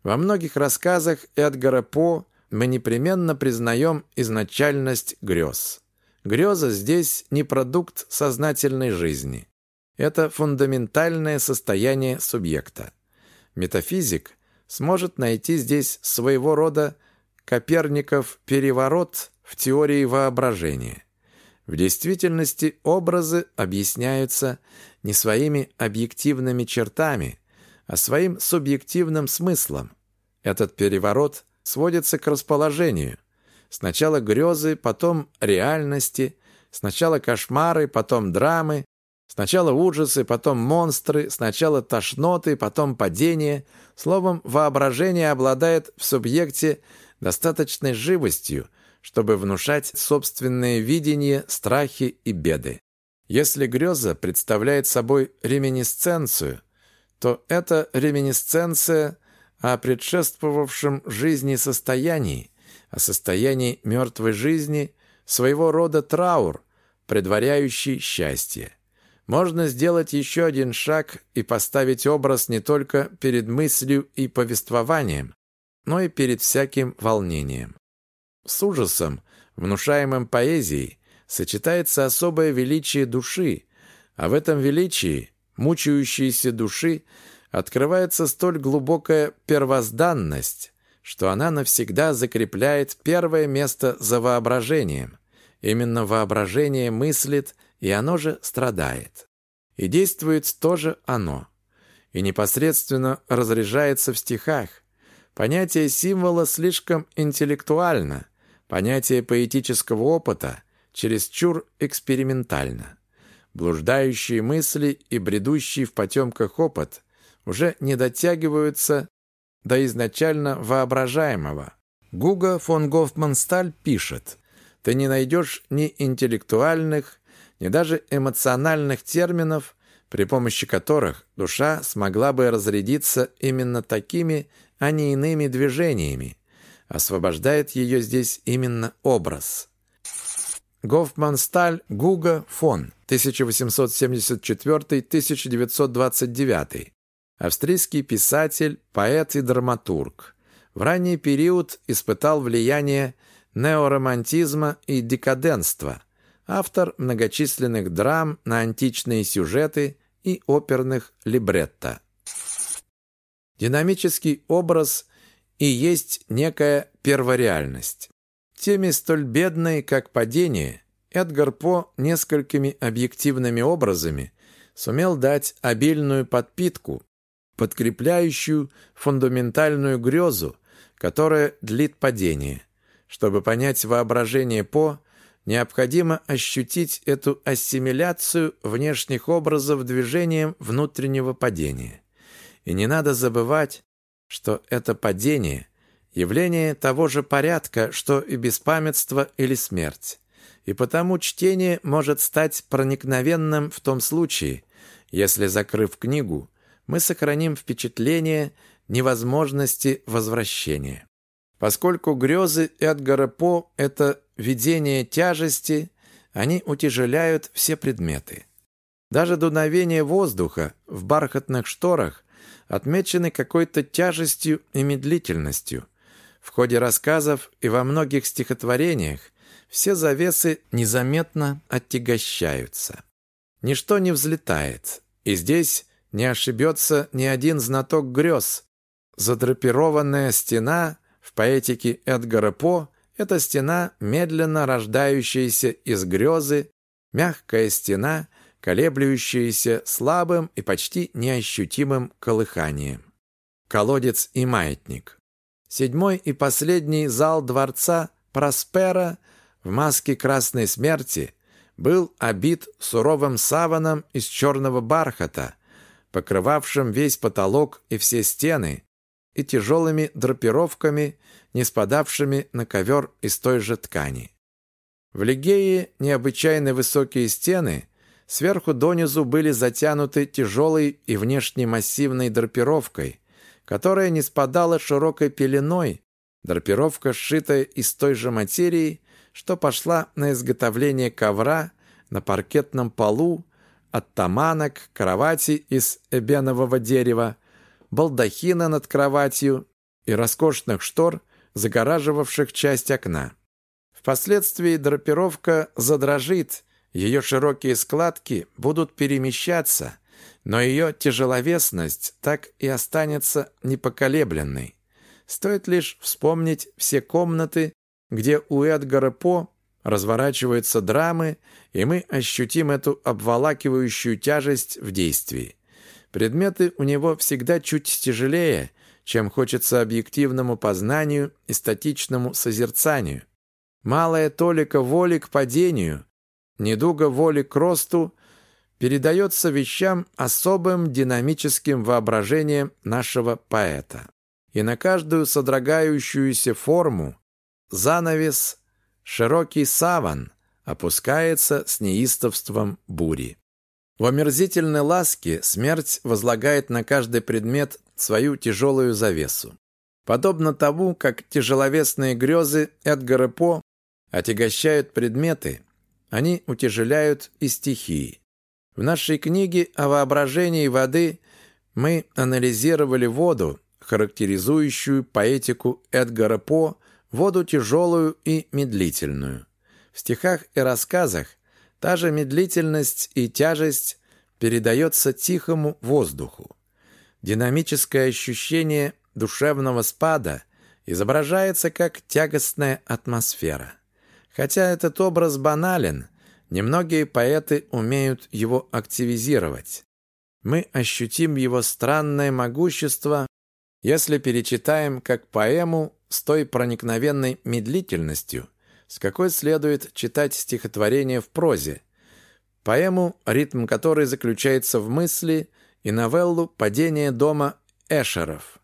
Во многих рассказах Эдгара По мы непременно признаем изначальность грез. Греза здесь не продукт сознательной жизни. Это фундаментальное состояние субъекта. Метафизик сможет найти здесь своего рода Коперников переворот в теории воображения. В действительности образы объясняются не своими объективными чертами, а своим субъективным смыслом. Этот переворот сводится к расположению. Сначала грезы, потом реальности, сначала кошмары, потом драмы, Сначала ужасы, потом монстры, сначала тошноты, потом падение. Словом, воображение обладает в субъекте достаточной живостью, чтобы внушать собственное видение, страхи и беды. Если греза представляет собой реминисценцию, то это реминисценция о предшествовавшем жизни состоянии, о состоянии мертвой жизни, своего рода траур, предваряющий счастье. Можно сделать еще один шаг и поставить образ не только перед мыслью и повествованием, но и перед всяким волнением. С ужасом, внушаемым поэзией, сочетается особое величие души, а в этом величии мучающейся души открывается столь глубокая первозданность, что она навсегда закрепляет первое место за воображением. Именно воображение мыслит – и оно же страдает. И действует тоже оно. И непосредственно разряжается в стихах. Понятие символа слишком интеллектуально, понятие поэтического опыта чересчур экспериментально. Блуждающие мысли и бредущий в потемках опыт уже не дотягиваются до изначально воображаемого. Гуга фон Гофмансталь пишет, «Ты не найдешь ни интеллектуальных, ни даже эмоциональных терминов, при помощи которых душа смогла бы разрядиться именно такими, а не иными движениями. Освобождает ее здесь именно образ. Гофмансталь Гуга фон 1874-1929 Австрийский писатель, поэт и драматург. В ранний период испытал влияние неоромантизма и декаденства – автор многочисленных драм на античные сюжеты и оперных либретто. Динамический образ и есть некая первореальность. Теме столь бедной, как падение, Эдгар По несколькими объективными образами сумел дать обильную подпитку, подкрепляющую фундаментальную грезу, которая длит падение. Чтобы понять воображение По, Необходимо ощутить эту ассимиляцию внешних образов движением внутреннего падения. И не надо забывать, что это падение – явление того же порядка, что и беспамятство или смерть. И потому чтение может стать проникновенным в том случае, если, закрыв книгу, мы сохраним впечатление невозможности возвращения. Поскольку грезы Эдгара По – это видение тяжести, они утяжеляют все предметы. Даже дуновение воздуха в бархатных шторах отмечены какой-то тяжестью и медлительностью. В ходе рассказов и во многих стихотворениях все завесы незаметно оттягощаются. Ничто не взлетает, и здесь не ошибется ни один знаток грез. Задрапированная стена в поэтике Эдгара По – это стена, медленно рождающаяся из грезы, мягкая стена, колеблющаяся слабым и почти неощутимым колыханием. Колодец и маятник. Седьмой и последний зал дворца Проспера в маске красной смерти был обит суровым саваном из черного бархата, покрывавшим весь потолок и все стены, и тяжелыми драпировками, не спадавшими на ковер из той же ткани. В Лигее необычайно высокие стены сверху донизу были затянуты тяжелой и внешне массивной драпировкой, которая не спадала широкой пеленой, драпировка, сшитая из той же материи, что пошла на изготовление ковра на паркетном полу, оттаманок, кровати из эбенового дерева, балдахина над кроватью и роскошных штор, загораживавших часть окна. Впоследствии драпировка задрожит, ее широкие складки будут перемещаться, но ее тяжеловесность так и останется непоколебленной. Стоит лишь вспомнить все комнаты, где у Эдгара По разворачиваются драмы, и мы ощутим эту обволакивающую тяжесть в действии. Предметы у него всегда чуть тяжелее, чем хочется объективному познанию и статичному созерцанию. Малая толика воли к падению, недуга воли к росту передается вещам особым динамическим воображением нашего поэта. И на каждую содрогающуюся форму занавес, широкий саван опускается с неистовством бури. В омерзительной ласке смерть возлагает на каждый предмет свою тяжелую завесу. Подобно тому, как тяжеловесные грезы Эдгара По отягощают предметы, они утяжеляют и стихии. В нашей книге о воображении воды мы анализировали воду, характеризующую поэтику Эдгара По, воду тяжелую и медлительную. В стихах и рассказах та же медлительность и тяжесть передается тихому воздуху. Динамическое ощущение душевного спада изображается как тягостная атмосфера. Хотя этот образ банален, немногие поэты умеют его активизировать. Мы ощутим его странное могущество, если перечитаем как поэму с той проникновенной медлительностью, с какой следует читать стихотворение в прозе, поэму, ритм которой заключается в мысли, и новеллу «Падение дома Эшеров».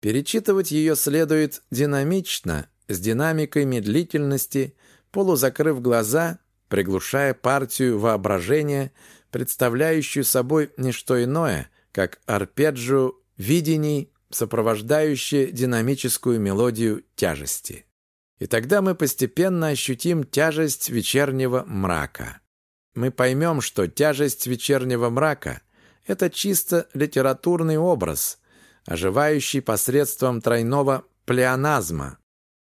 Перечитывать ее следует динамично, с динамикой медлительности, полузакрыв глаза, приглушая партию воображения, представляющую собой не что иное, как арпеджио видений, сопровождающие динамическую мелодию тяжести. И тогда мы постепенно ощутим тяжесть вечернего мрака. Мы поймем, что тяжесть вечернего мрака – это чисто литературный образ, оживающий посредством тройного плеоназма.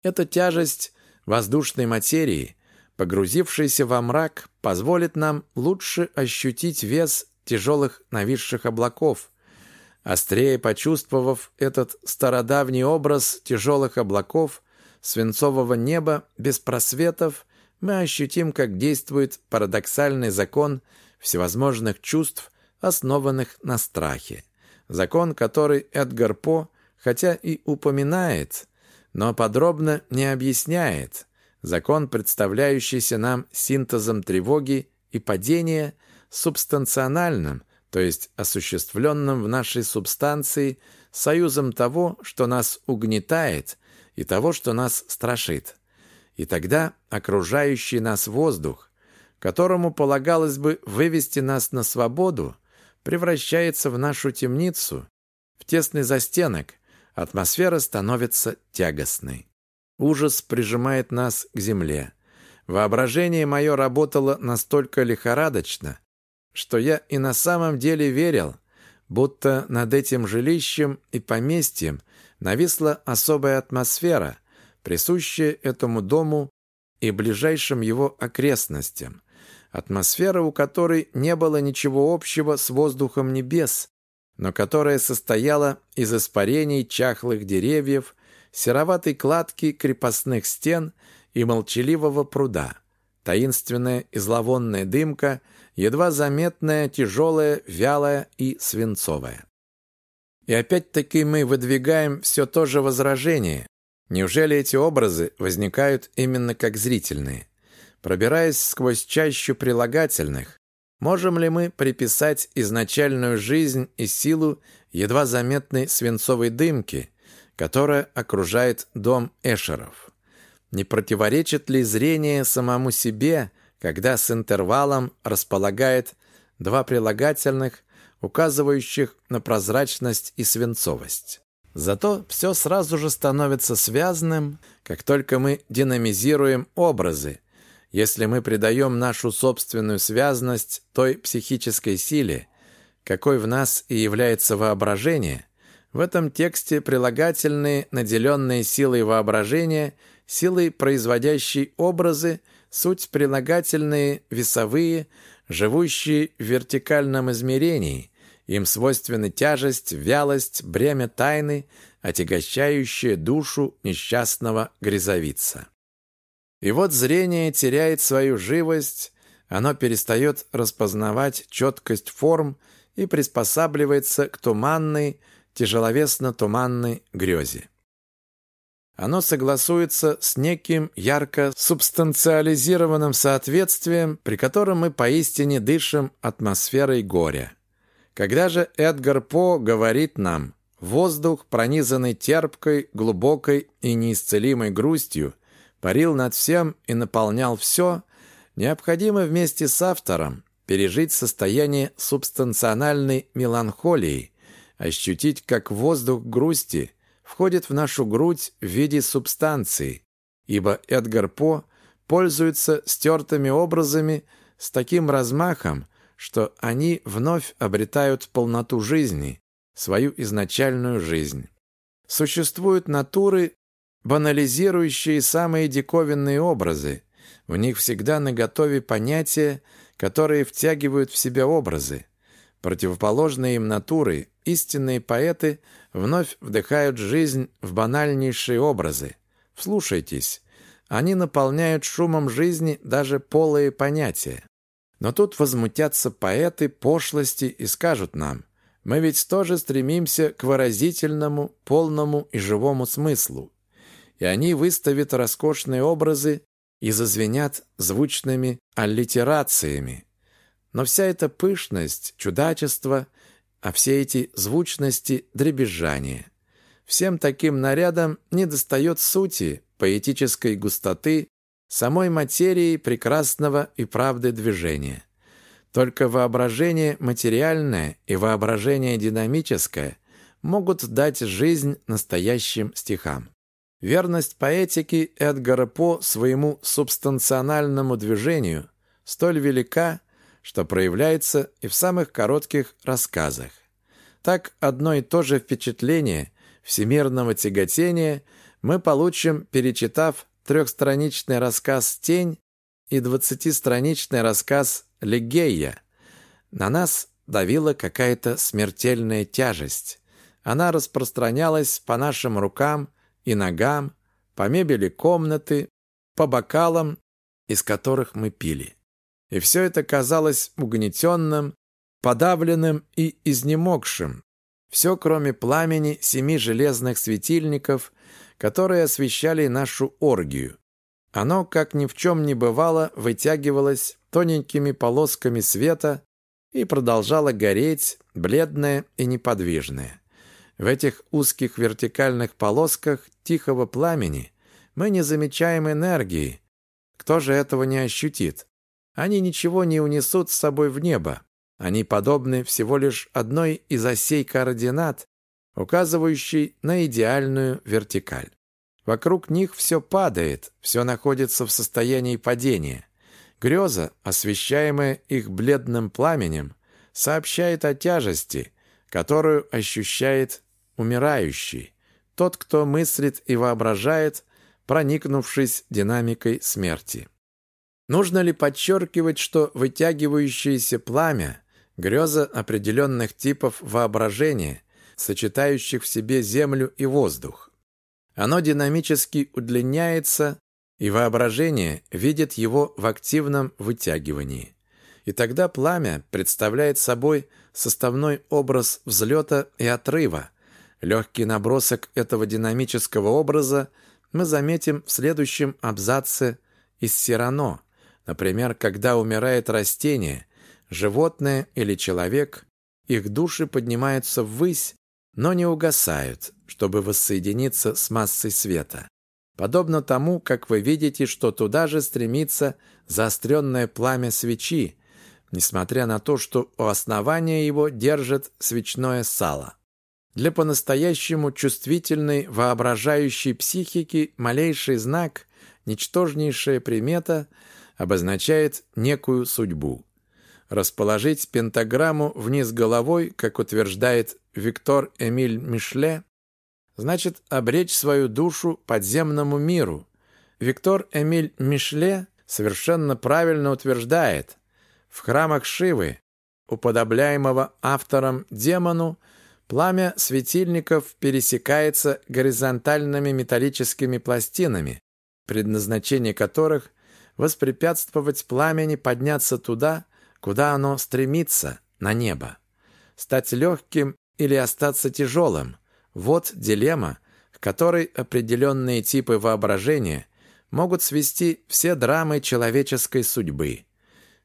Это тяжесть воздушной материи, погрузившейся во мрак, позволит нам лучше ощутить вес тяжелых нависших облаков. Острее почувствовав этот стародавний образ тяжелых облаков, свинцового неба без просветов, мы ощутим, как действует парадоксальный закон всевозможных чувств, основанных на страхе. Закон, который Эдгар По, хотя и упоминает, но подробно не объясняет. Закон, представляющийся нам синтезом тревоги и падения, субстанциональным, то есть осуществленным в нашей субстанции, союзом того, что нас угнетает, и того, что нас страшит. И тогда окружающий нас воздух, которому полагалось бы вывести нас на свободу, превращается в нашу темницу, в тесный застенок – Атмосфера становится тягостной. Ужас прижимает нас к земле. Воображение мое работало настолько лихорадочно, что я и на самом деле верил, будто над этим жилищем и поместьем нависла особая атмосфера, присущая этому дому и ближайшим его окрестностям. Атмосфера, у которой не было ничего общего с воздухом небес, но которая состояла из испарений чахлых деревьев, сероватой кладки крепостных стен и молчаливого пруда. Таинственная и зловонная дымка, едва заметная, тяжелая, вялая и свинцовая. И опять-таки мы выдвигаем все то же возражение. Неужели эти образы возникают именно как зрительные? Пробираясь сквозь чащу прилагательных, можем ли мы приписать изначальную жизнь и силу едва заметной свинцовой дымки, которая окружает дом Эшеров? Не противоречит ли зрение самому себе, когда с интервалом располагает два прилагательных, указывающих на прозрачность и свинцовость? Зато все сразу же становится связанным, как только мы динамизируем образы, если мы придаем нашу собственную связность той психической силе, какой в нас и является воображение, в этом тексте прилагательные, наделенные силой воображения, силой производящей образы, суть прилагательные, весовые, живущие в вертикальном измерении – им свойственны тяжесть, вялость, бремя тайны, отягощающее душу несчастного грязовица. И вот зрение теряет свою живость, оно перестает распознавать четкость форм и приспосабливается к туманной, тяжеловесно-туманной грезе. Оно согласуется с неким ярко субстанциализированным соответствием, при котором мы поистине дышим атмосферой горя. Когда же Эдгар По говорит нам «воздух, пронизанный терпкой, глубокой и неисцелимой грустью, парил над всем и наполнял все», необходимо вместе с автором пережить состояние субстанциональной меланхолии, ощутить, как воздух грусти входит в нашу грудь в виде субстанции, ибо Эдгар По пользуется стертыми образами с таким размахом, что они вновь обретают полноту жизни, свою изначальную жизнь. Существуют натуры, банализирующие самые диковинные образы. В них всегда наготове понятия, которые втягивают в себя образы. Противоположные им натуры, истинные поэты, вновь вдыхают жизнь в банальнейшие образы. Вслушайтесь, они наполняют шумом жизни даже полые понятия. Но тут возмутятся поэты пошлости и скажут нам, мы ведь тоже стремимся к выразительному, полному и живому смыслу. И они выставят роскошные образы и зазвенят звучными аллитерациями. Но вся эта пышность, чудачество, а все эти звучности – дребезжание. Всем таким нарядам недостает сути, поэтической густоты самой материи прекрасного и правды движения. Только воображение материальное и воображение динамическое могут дать жизнь настоящим стихам. Верность поэтики Эдгара По своему субстанциональному движению столь велика, что проявляется и в самых коротких рассказах. Так одно и то же впечатление всемирного тяготения мы получим, перечитав трехстраничный рассказ «Тень» и двадцатистраничный рассказ «Легея». На нас давила какая-то смертельная тяжесть. Она распространялась по нашим рукам и ногам, по мебели комнаты, по бокалам, из которых мы пили. И все это казалось угнетенным, подавленным и изнемогшим. Все, кроме пламени семи железных светильников, которые освещали нашу оргию. Оно, как ни в чем не бывало, вытягивалось тоненькими полосками света и продолжало гореть, бледное и неподвижное. В этих узких вертикальных полосках тихого пламени мы не замечаем энергии. Кто же этого не ощутит? Они ничего не унесут с собой в небо. Они подобны всего лишь одной из осей координат, указывающий на идеальную вертикаль. Вокруг них все падает, все находится в состоянии падения. Греза, освещаемая их бледным пламенем, сообщает о тяжести, которую ощущает умирающий, тот, кто мыслит и воображает, проникнувшись динамикой смерти. Нужно ли подчеркивать, что вытягивающееся пламя – греза определенных типов воображения, сочетающих в себе землю и воздух? Оно динамически удлиняется, и воображение видит его в активном вытягивании. И тогда пламя представляет собой составной образ взлета и отрыва. Легкий набросок этого динамического образа мы заметим в следующем абзаце из Сирано. Например, когда умирает растение, животное или человек, их души поднимаются ввысь, но не угасают, чтобы воссоединиться с массой света. Подобно тому, как вы видите, что туда же стремится заостренное пламя свечи, несмотря на то, что у основания его держит свечное сало. Для по-настоящему чувствительной, воображающей психики малейший знак, ничтожнейшая примета обозначает некую судьбу. Расположить пентаграмму вниз головой, как утверждает Виктор Эмиль Мишле, значит обречь свою душу подземному миру. Виктор Эмиль Мишле совершенно правильно утверждает, в храмах Шивы, уподобляемого автором демону, пламя светильников пересекается горизонтальными металлическими пластинами, предназначение которых воспрепятствовать пламени подняться туда, куда оно стремится, на небо. Стать легким или остаться тяжелым – вот дилемма, к которой определенные типы воображения могут свести все драмы человеческой судьбы.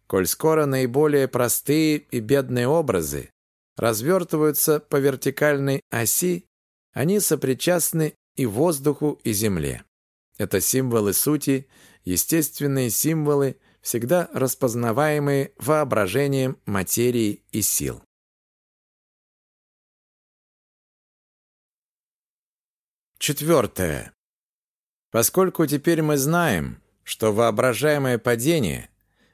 Коль скоро наиболее простые и бедные образы развертываются по вертикальной оси, они сопричастны и воздуху, и земле. Это символы сути, естественные символы, всегда распознаваемые воображением материи и сил. Четвертое. Поскольку теперь мы знаем, что воображаемое падение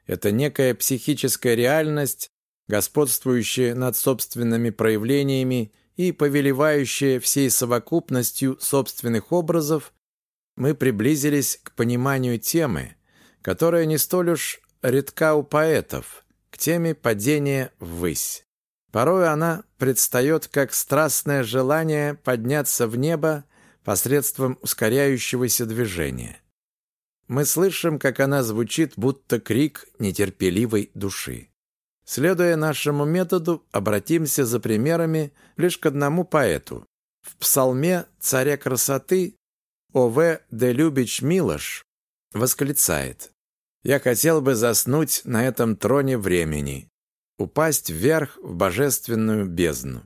это некая психическая реальность, господствующая над собственными проявлениями и повелевающая всей совокупностью собственных образов, мы приблизились к пониманию темы, которая не столь уж редка у поэтов, к теме падения ввысь. Порой она предстает как страстное желание подняться в небо посредством ускоряющегося движения мы слышим, как она звучит, будто крик нетерпеливой души. Следуя нашему методу, обратимся за примерами лишь к одному поэту. В псалме «Царя красоты» О.В. де Любич Милош восклицает «Я хотел бы заснуть на этом троне времени, упасть вверх в божественную бездну».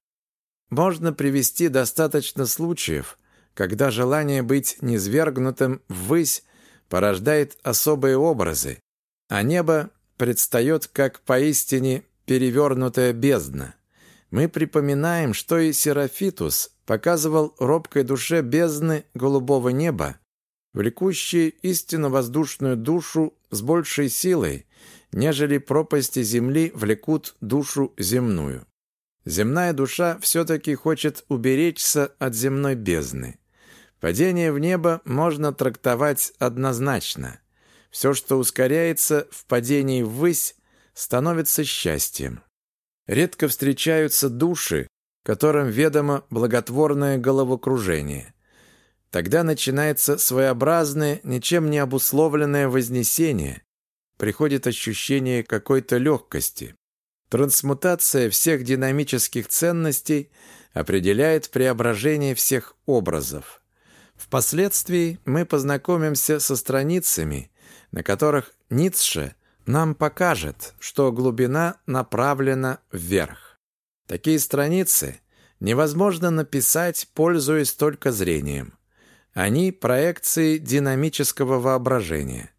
Можно привести достаточно случаев, когда желание быть низвергнутым ввысь порождает особые образы, а небо предстает как поистине перевернутая бездна. Мы припоминаем, что и Серафитус показывал робкой душе бездны голубого неба, влекущие истинно воздушную душу с большей силой, нежели пропасти земли влекут душу земную. Земная душа все-таки хочет уберечься от земной бездны. Падение в небо можно трактовать однозначно. Все, что ускоряется в падении ввысь, становится счастьем. Редко встречаются души, которым ведомо благотворное головокружение. Тогда начинается своеобразное, ничем не обусловленное вознесение. Приходит ощущение какой-то легкости. Трансмутация всех динамических ценностей определяет преображение всех образов. Впоследствии мы познакомимся со страницами, на которых Ницше нам покажет, что глубина направлена вверх. Такие страницы невозможно написать, пользуясь только зрением. Они проекции динамического воображения.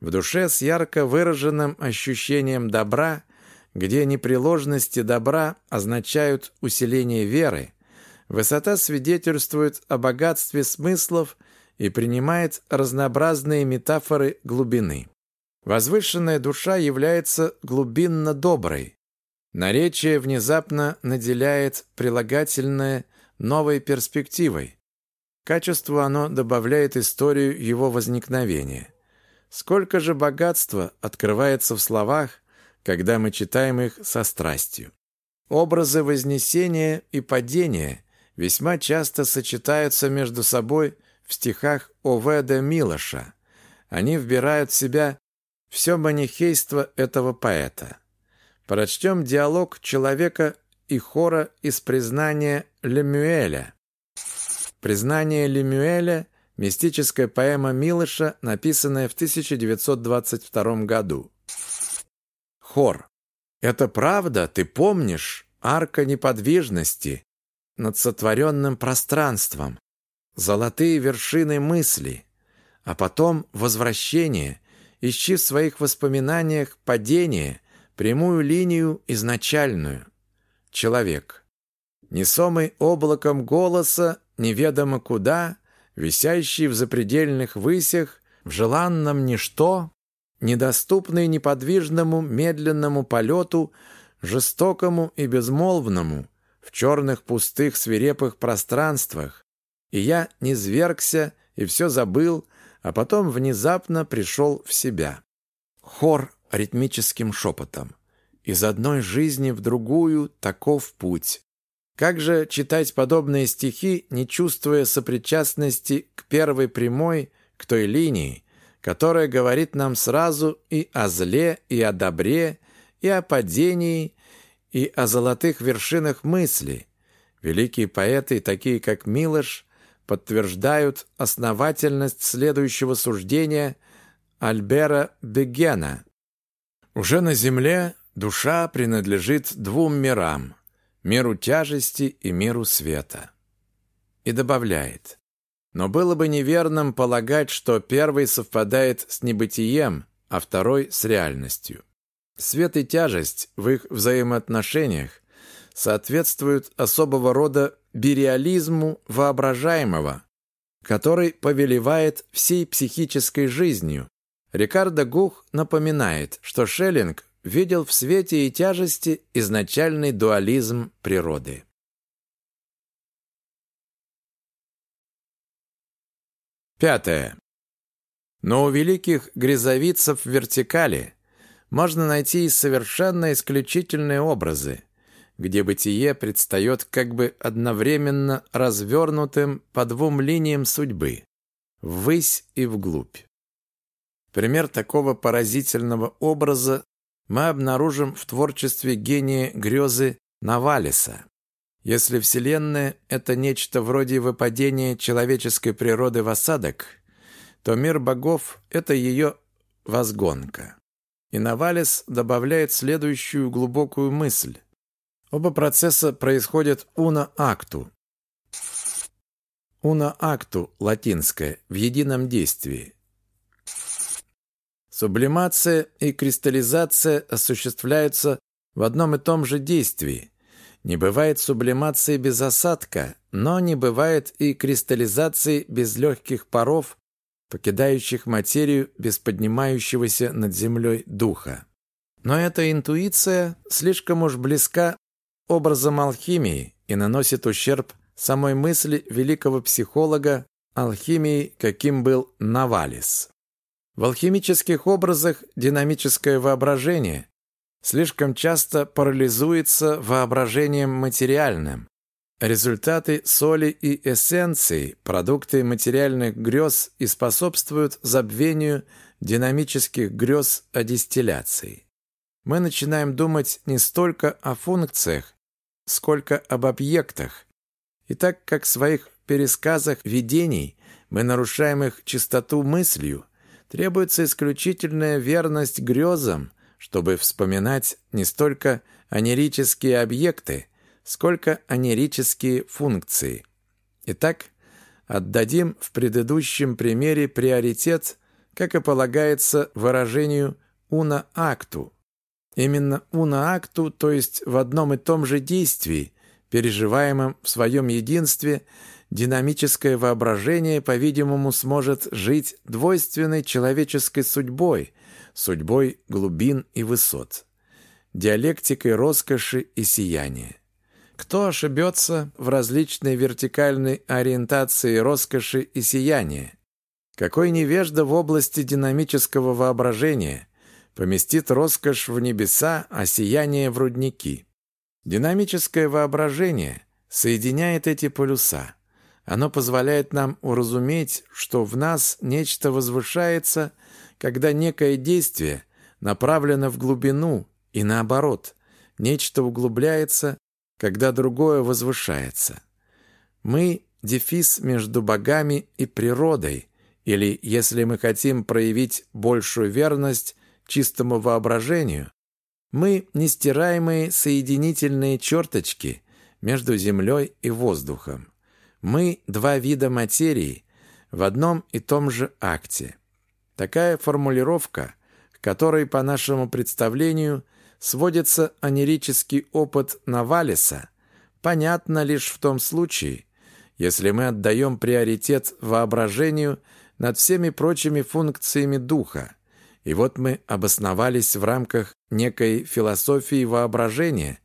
В душе с ярко выраженным ощущением добра, где непреложности добра означают усиление веры, Высота свидетельствует о богатстве смыслов и принимает разнообразные метафоры глубины. Возвышенная душа является глубинно доброй. Наречие внезапно наделяет прилагательное новой перспективой. Качеству оно добавляет историю его возникновения. Сколько же богатства открывается в словах, когда мы читаем их со страстью. Образы вознесения и падения весьма часто сочетаются между собой в стихах Оведа Милоша. Они вбирают в себя все манихейство этого поэта. Прочтем диалог человека и хора из признания Лемюэля. Признание Лемюэля – мистическая поэма Милыша, написанная в 1922 году. Хор. Это правда, ты помнишь, арка неподвижности над сотворенным пространством, золотые вершины мысли, а потом возвращение, ищи в своих воспоминаниях падение, прямую линию изначальную. Человек. Несомый облаком голоса, неведомо куда, висящий в запредельных высях, в желанном ничто, недоступный неподвижному медленному полету, жестокому и безмолвному, в черных пустых свирепых пространствах. И я низвергся и все забыл, а потом внезапно пришел в себя. Хор ритмическим шепотом. Из одной жизни в другую таков путь. Как же читать подобные стихи, не чувствуя сопричастности к первой прямой, к той линии, которая говорит нам сразу и о зле, и о добре, и о падении, и о золотых вершинах мысли. Великие поэты, такие как Милош, подтверждают основательность следующего суждения Альбера Бегена. Уже на земле душа принадлежит двум мирам – миру тяжести и миру света. И добавляет, но было бы неверным полагать, что первый совпадает с небытием, а второй – с реальностью. Свет и тяжесть в их взаимоотношениях соответствуют особого рода биреализму воображаемого, который повелевает всей психической жизнью. Рикардо Гух напоминает, что Шеллинг видел в свете и тяжести изначальный дуализм природы. Пятое. Но у великих грязовицев вертикали можно найти совершенно исключительные образы, где бытие предстает как бы одновременно развернутым по двум линиям судьбы – ввысь и вглубь. Пример такого поразительного образа мы обнаружим в творчестве гения грезы Навалиса. Если Вселенная – это нечто вроде выпадения человеческой природы в осадок, то мир богов – это ее возгонка. И Навалис добавляет следующую глубокую мысль. Оба процесса происходят уна акту. Уна акту, латинское, в едином действии. Сублимация и кристаллизация осуществляются в одном и том же действии. Не бывает сублимации без осадка, но не бывает и кристаллизации без легких паров, покидающих материю без поднимающегося над землей духа. Но эта интуиция слишком уж близка образом алхимии и наносит ущерб самой мысли великого психолога алхимии, каким был Навалис. В алхимических образах динамическое воображение слишком часто парализуется воображением материальным. Результаты соли и эссенции, продукты материальных грез и способствуют забвению динамических грез о дистилляции. Мы начинаем думать не столько о функциях, сколько об объектах. И так как в своих пересказах видений мы нарушаем их чистоту мыслью, требуется исключительная верность грезам, чтобы вспоминать не столько анерические объекты, сколько анерические функции. Итак, отдадим в предыдущем примере приоритет, как и полагается выражению «уна акту», Именно уна-акту, то есть в одном и том же действии, переживаемом в своем единстве, динамическое воображение, по-видимому, сможет жить двойственной человеческой судьбой, судьбой глубин и высот. диалектикой роскоши и сияния. Кто ошибется в различной вертикальной ориентации роскоши и сияния? Какой невежда в области динамического воображения поместит роскошь в небеса, а сияние в рудники? Динамическое воображение соединяет эти полюса. Оно позволяет нам уразуметь, что в нас нечто возвышается, когда некое действие направлено в глубину, и наоборот, нечто углубляется, когда другое возвышается. Мы – дефис между богами и природой, или, если мы хотим проявить большую верность чистому воображению, мы – нестираемые соединительные черточки между землей и воздухом. Мы – два вида материи в одном и том же акте. Такая формулировка, которой, по нашему представлению – сводится онерический опыт Навалиса, понятно лишь в том случае, если мы отдаем приоритет воображению над всеми прочими функциями духа. И вот мы обосновались в рамках некой философии воображения,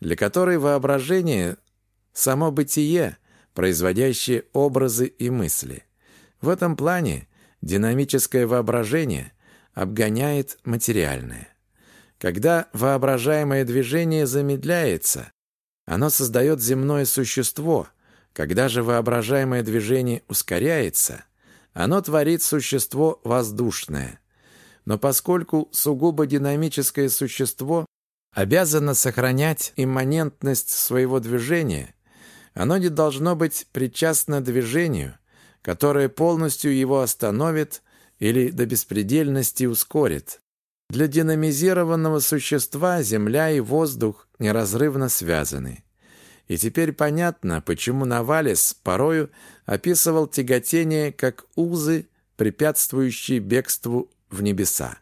для которой воображение – само бытие, производящее образы и мысли. В этом плане динамическое воображение обгоняет материальное. Когда воображаемое движение замедляется, оно создает земное существо. Когда же воображаемое движение ускоряется, оно творит существо воздушное. Но поскольку сугубо динамическое существо обязано сохранять имманентность своего движения, оно не должно быть причастно движению, которое полностью его остановит или до беспредельности ускорит. Для динамизированного существа земля и воздух неразрывно связаны. И теперь понятно, почему Навалис порою описывал тяготение как узы, препятствующие бегству в небеса.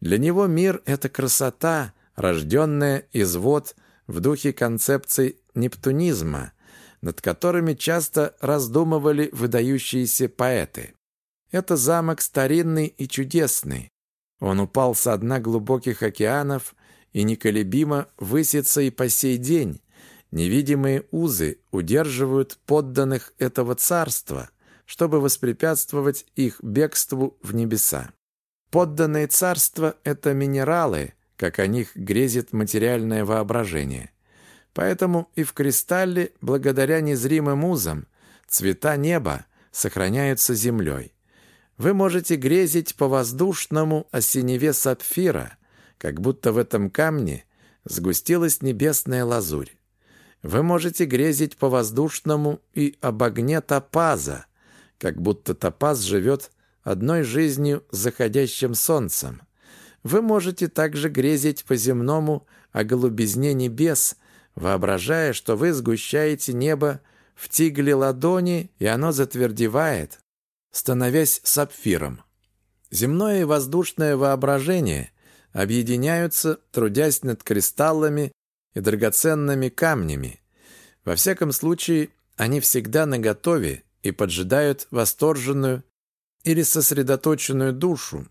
Для него мир — это красота, рожденная из вод в духе концепций нептунизма, над которыми часто раздумывали выдающиеся поэты. Это замок старинный и чудесный, он упал со дна глубоких океанов и неколебимо высится и по сей день. Невидимые узы удерживают подданных этого царства, чтобы воспрепятствовать их бегству в небеса. Подданные царства — это минералы, как о них грезит материальное воображение. Поэтому и в кристалле, благодаря незримым узам, цвета неба сохраняются землей. Вы можете грезить по воздушному о синеве сапфира, как будто в этом камне сгустилась небесная лазурь. Вы можете грезить по воздушному и об огне топаза, как будто топаз живет одной жизнью с заходящим солнцем. Вы можете также грезить по земному о голубизне небес, воображая, что вы сгущаете небо в тигле ладони, и оно затвердевает, становясь сапфиром. Земное и воздушное воображение объединяются, трудясь над кристаллами и драгоценными камнями. Во всяком случае, они всегда наготове и поджидают восторженную или сосредоточенную душу,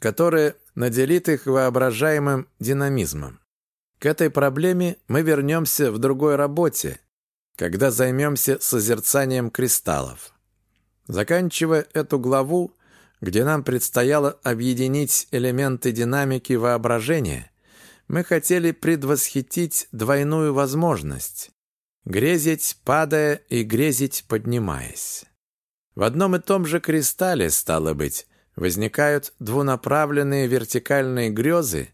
которая наделит их воображаемым динамизмом. К этой проблеме мы вернемся в другой работе, когда займемся созерцанием кристаллов. Заканчивая эту главу, где нам предстояло объединить элементы динамики воображения, мы хотели предвосхитить двойную возможность – грезить, падая, и грезить, поднимаясь. В одном и том же кристалле, стало быть, возникают двунаправленные вертикальные грезы,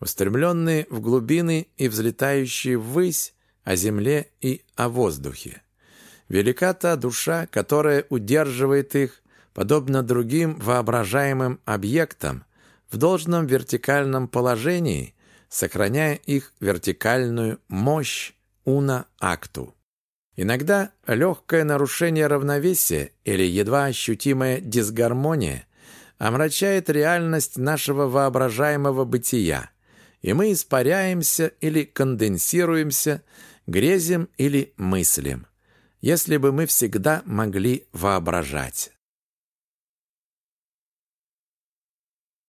устремленные в глубины и взлетающие ввысь о земле и о воздухе. Велика та душа, которая удерживает их, подобно другим воображаемым объектам, в должном вертикальном положении, сохраняя их вертикальную мощь уна-акту. Иногда легкое нарушение равновесия или едва ощутимая дисгармония омрачает реальность нашего воображаемого бытия, и мы испаряемся или конденсируемся, грезим или мыслим если бы мы всегда могли воображать.